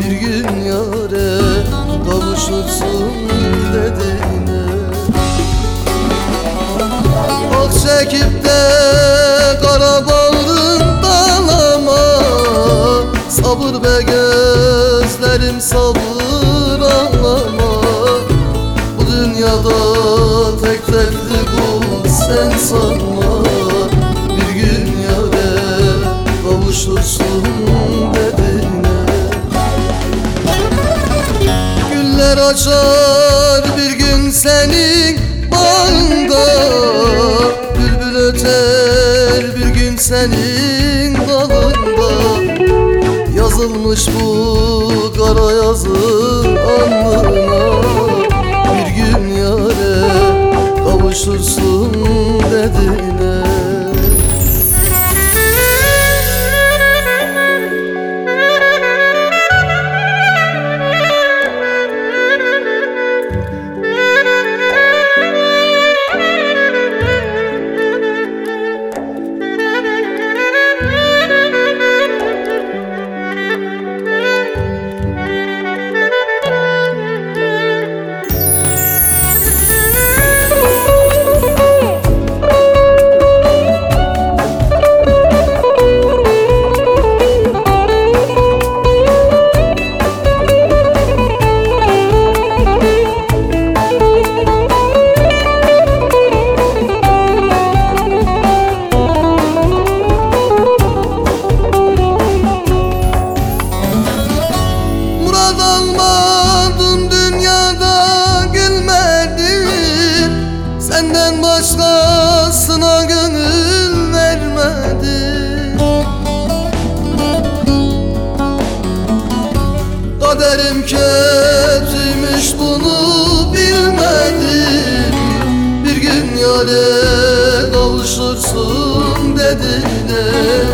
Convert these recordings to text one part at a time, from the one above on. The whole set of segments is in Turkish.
Bir gün yare kavuşursun dediler Ok çekip de Sabır be gözlerim sabır ağlama. Bu dünyada tek dertli bu sen sanma. Bir gün yare kavuşursun açar bir gün senin bağında Bülbül öter bir gün senin dalında. Yazılmış bu kara yazı alnına Bir gün yare kavuşursun Kötüymüş bunu bilmedim. Bir gün yare kavuşursun dediler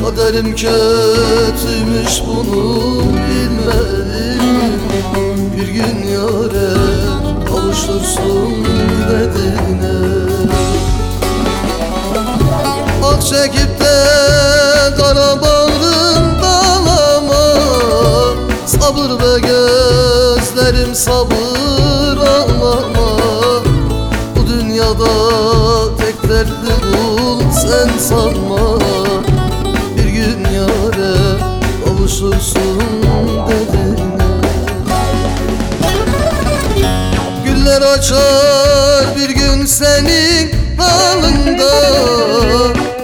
Kaderim kötüymüş bunu bilmedim. Bir gün yare kavuşursun dediler Bak çekip de kara dertli bul sen sanma. Bir gün yare kavuşursun dediğine Güller açar bir gün senin dalında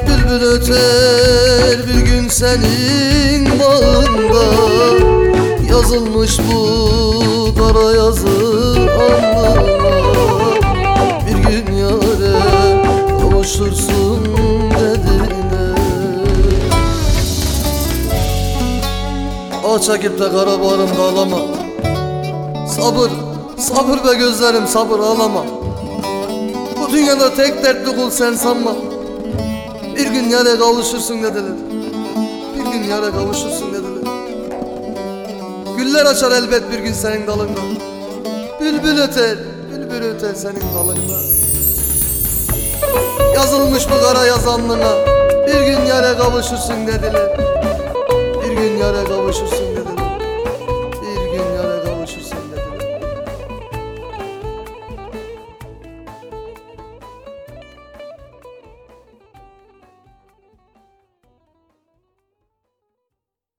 Bülbül öter bir gün senin bağında. Yazılmış bu kara yazı alnına çekip de kara bağrım dağlama Sabır, sabır be gözlerim sabır ağlama. Bu dünyada tek dertli kul sen sanma. Bir gün yere kavuşursun dediler Bir gün yere kavuşursun dediler Güller açar elbet bir gün senin dalında. Bülbül öter, bülbül öter senin dalında. Yazılmış bu kara yazanlığına Bir gün yere kavuşursun dediler Bir gün yere kavuşursun dediler